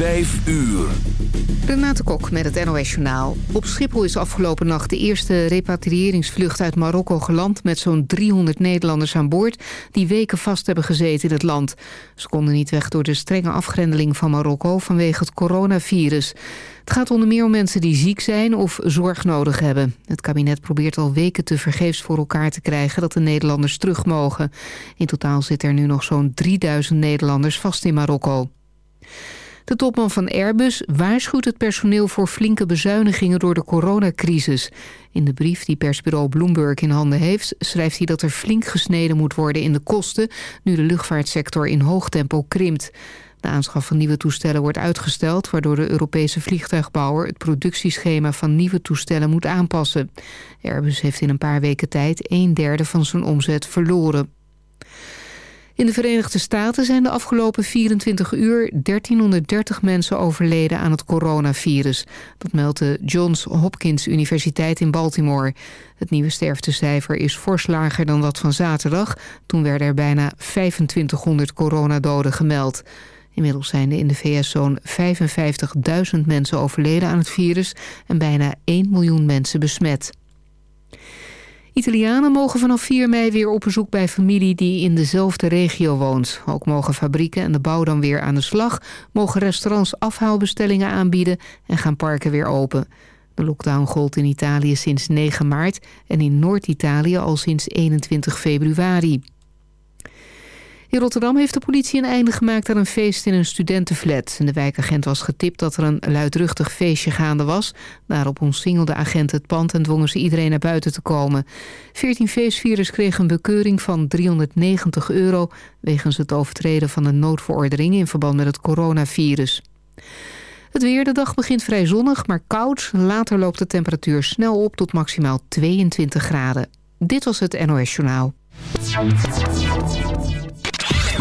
Vijf uur. Renate Kok met het NOS Journaal. Op Schiphol is afgelopen nacht de eerste repatriëringsvlucht uit Marokko geland... met zo'n 300 Nederlanders aan boord die weken vast hebben gezeten in het land. Ze konden niet weg door de strenge afgrendeling van Marokko vanwege het coronavirus. Het gaat onder meer om mensen die ziek zijn of zorg nodig hebben. Het kabinet probeert al weken te vergeefs voor elkaar te krijgen dat de Nederlanders terug mogen. In totaal zitten er nu nog zo'n 3000 Nederlanders vast in Marokko. De topman van Airbus waarschuwt het personeel voor flinke bezuinigingen door de coronacrisis. In de brief die persbureau Bloomberg in handen heeft... schrijft hij dat er flink gesneden moet worden in de kosten... nu de luchtvaartsector in hoog tempo krimpt. De aanschaf van nieuwe toestellen wordt uitgesteld... waardoor de Europese vliegtuigbouwer het productieschema van nieuwe toestellen moet aanpassen. Airbus heeft in een paar weken tijd een derde van zijn omzet verloren. In de Verenigde Staten zijn de afgelopen 24 uur 1330 mensen overleden aan het coronavirus. Dat meldt de Johns Hopkins Universiteit in Baltimore. Het nieuwe sterftecijfer is fors lager dan dat van zaterdag. Toen werden er bijna 2500 coronadoden gemeld. Inmiddels zijn er in de VS zo'n 55.000 mensen overleden aan het virus... en bijna 1 miljoen mensen besmet. Italianen mogen vanaf 4 mei weer op bezoek bij familie die in dezelfde regio woont. Ook mogen fabrieken en de bouw dan weer aan de slag, mogen restaurants afhaalbestellingen aanbieden en gaan parken weer open. De lockdown gold in Italië sinds 9 maart en in Noord-Italië al sinds 21 februari. In Rotterdam heeft de politie een einde gemaakt aan een feest in een studentenflat. De wijkagent was getipt dat er een luidruchtig feestje gaande was. Daarop omsingelde agenten het pand en dwongen ze iedereen naar buiten te komen. Veertien feestvierers kregen een bekeuring van 390 euro... wegens het overtreden van de noodverordening in verband met het coronavirus. Het weer, de dag begint vrij zonnig, maar koud. Later loopt de temperatuur snel op tot maximaal 22 graden. Dit was het NOS Journaal.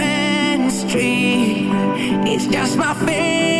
open streets. It's just my fate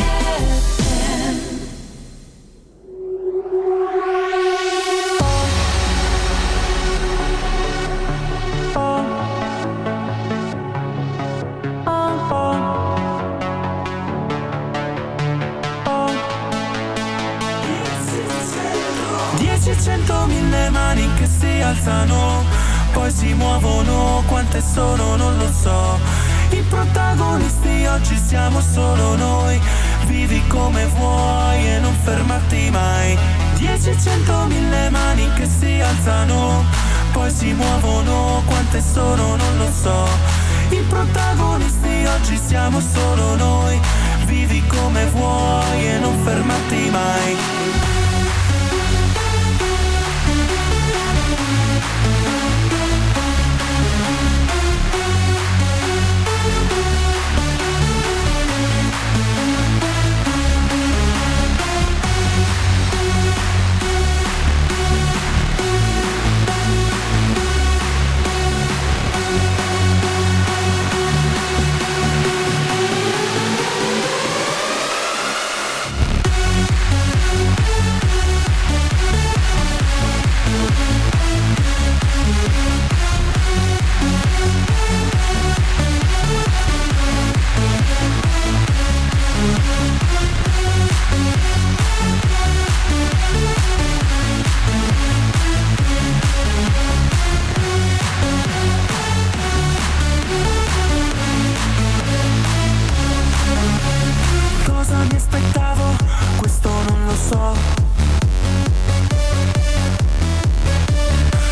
Solo noi, vivi come vuoi e non fermarti mai. Dieci, cento, mille mani che si alzano, poi si muovono, quante sono non lo so. I protagonisti oggi siamo solo noi, vivi come vuoi e non fermarti mai.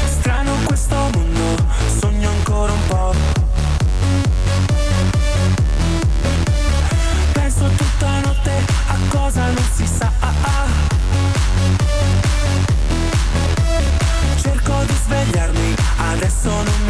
Strano questo mondo, sogno ancora un po'. Penso tutta notte a cosa non si sa. Cerco di svegliarmi, adesso non mi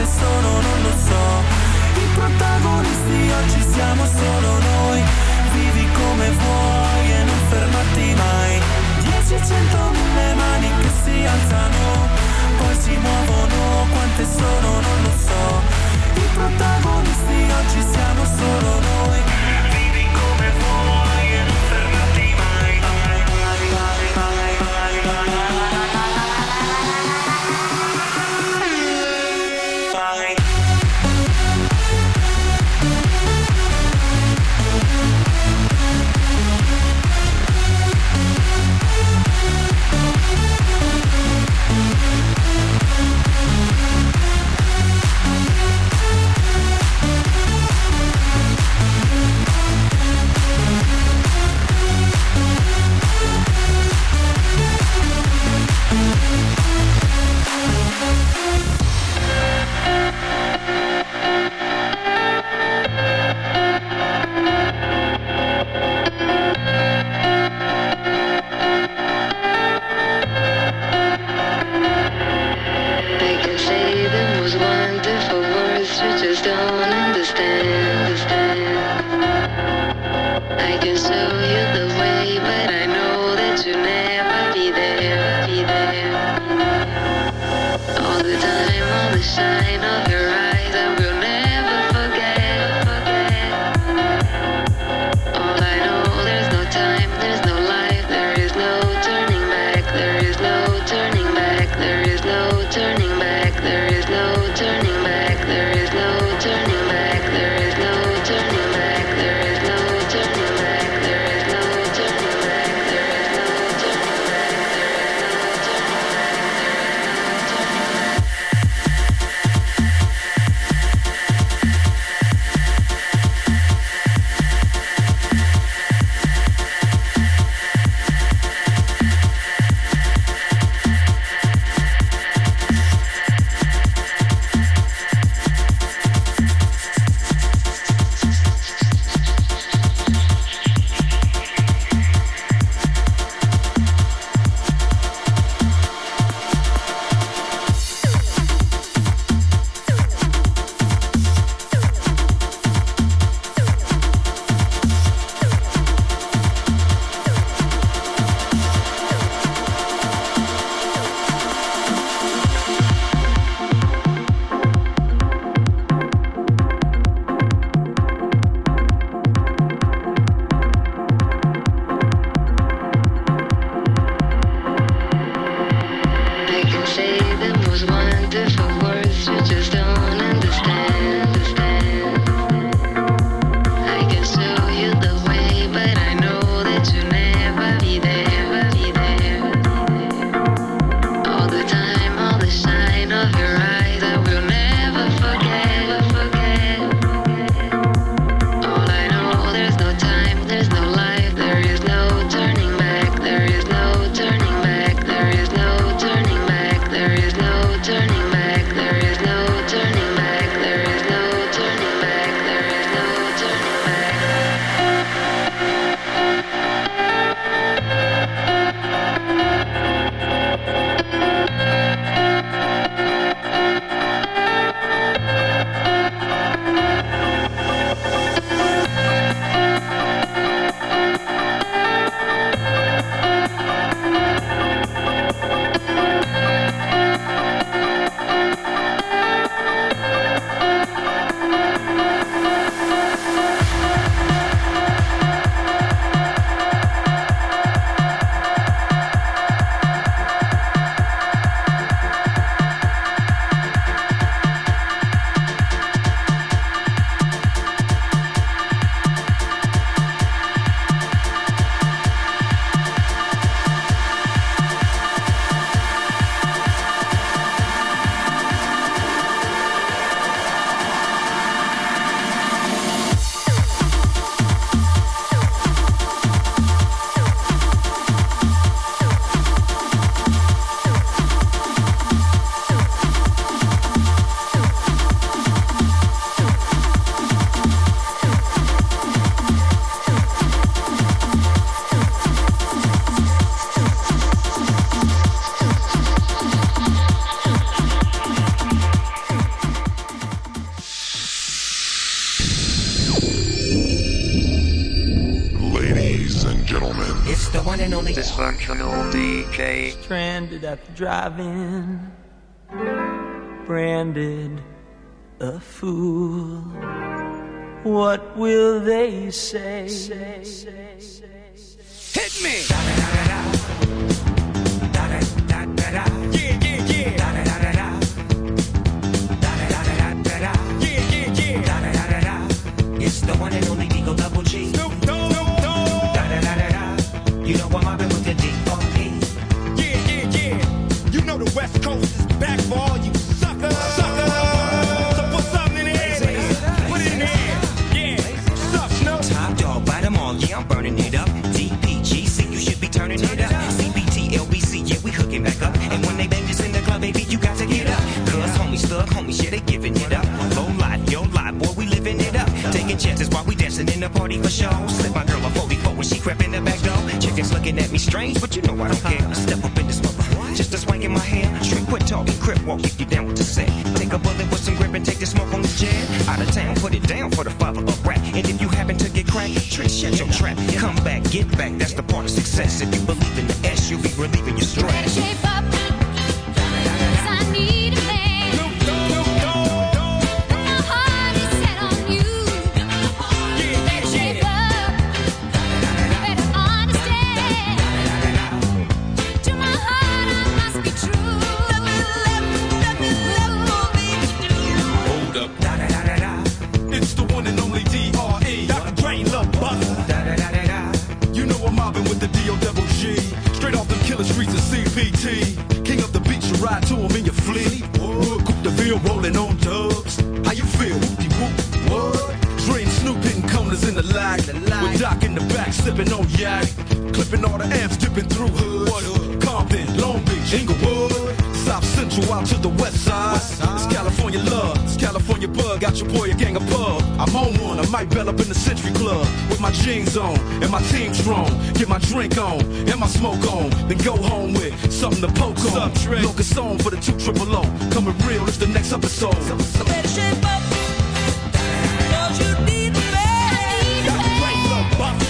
niente sono, non lo so. I protagonisti oggi siamo solo noi. Vivi come vuoi e non fermarti mai. Dieci, centomila mani che si alzano, poi si muovono. Quante sono, non lo so. I protagonisti oggi siamo solo noi. Vivi come vuoi e non fermarti mai. Only Dysfunctional DJ. stranded at the drive-in, branded a fool. What will they say? Hit me! Dancing in the party for show. Slip my girl a 44 when she crept in the back door. Chickens looking at me strange, but you know I don't care. I step up in this mother, just a swank in my hair. Straight quit talking, crip walk if you down with the set. Take a bullet with some grip and take the smoke on the jet. Out of town, put it down for the father of rap. And if you happen to get cracked, trick, shut your trap. Come back, get back, that's the part of success. If you believe in the S, you'll be relieving your stress. To him in your fleet. Wood, Coupe de Ville, rolling on dubs. How you feel? Whoopty whoop. What? Dre and Snoop hitting corners in the lag. With Doc in the back, sipping on yak. Clipping all the amps, dipping through hood. Compton, Long Beach, Inglewood. South Central out to the west side. It's California love, it's California bug. Got your boy a gang of pub. I'm on one, I might bell up in the Century Club with my jeans on and my team strong. Get my drink on and my smoke on, then go home with something to poke on. Locust on for the two triple O. Coming real, it's the next episode. Better shape up, 'cause you need a man. Who can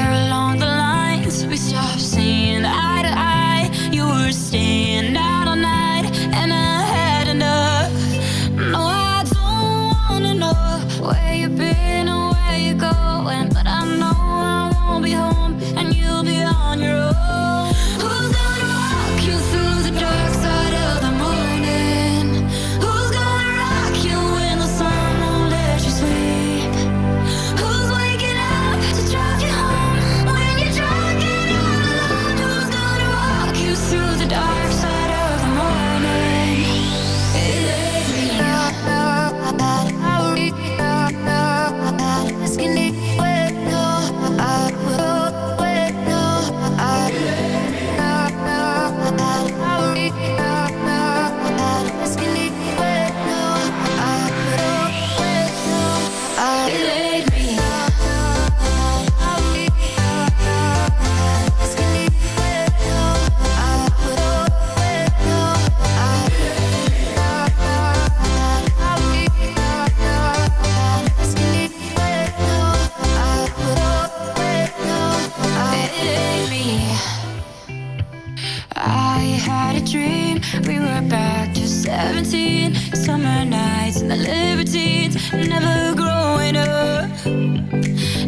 never growing up.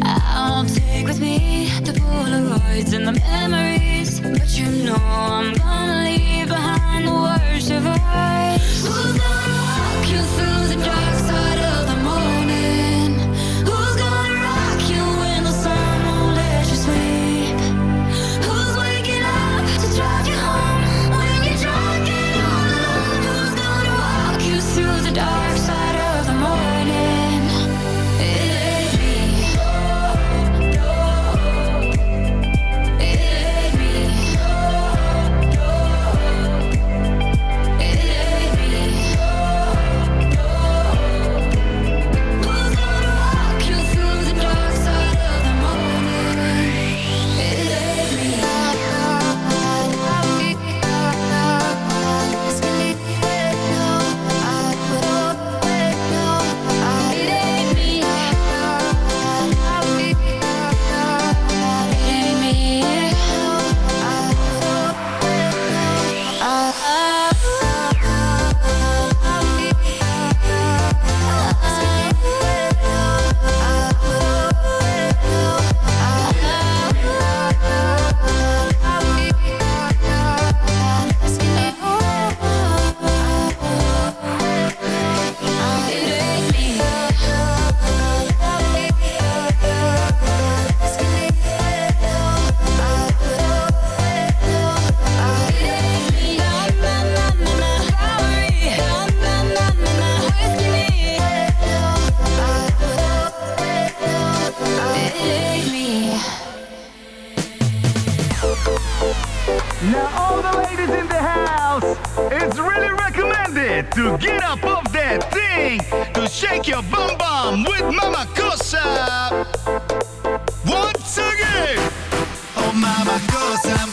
I'll take with me the Polaroids and the memories, but you know I'm gonna leave behind the worst of us. Now all the ladies in the house, it's really recommended to get up off that thing to shake your bum bum with Mama Cosa. Once again, oh Mama Cosa.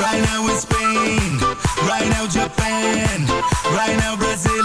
Right now it's Spain, right now Japan, right now Brazil.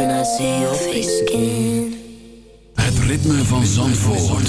when I see your face again. Het ritme van Zandvoort.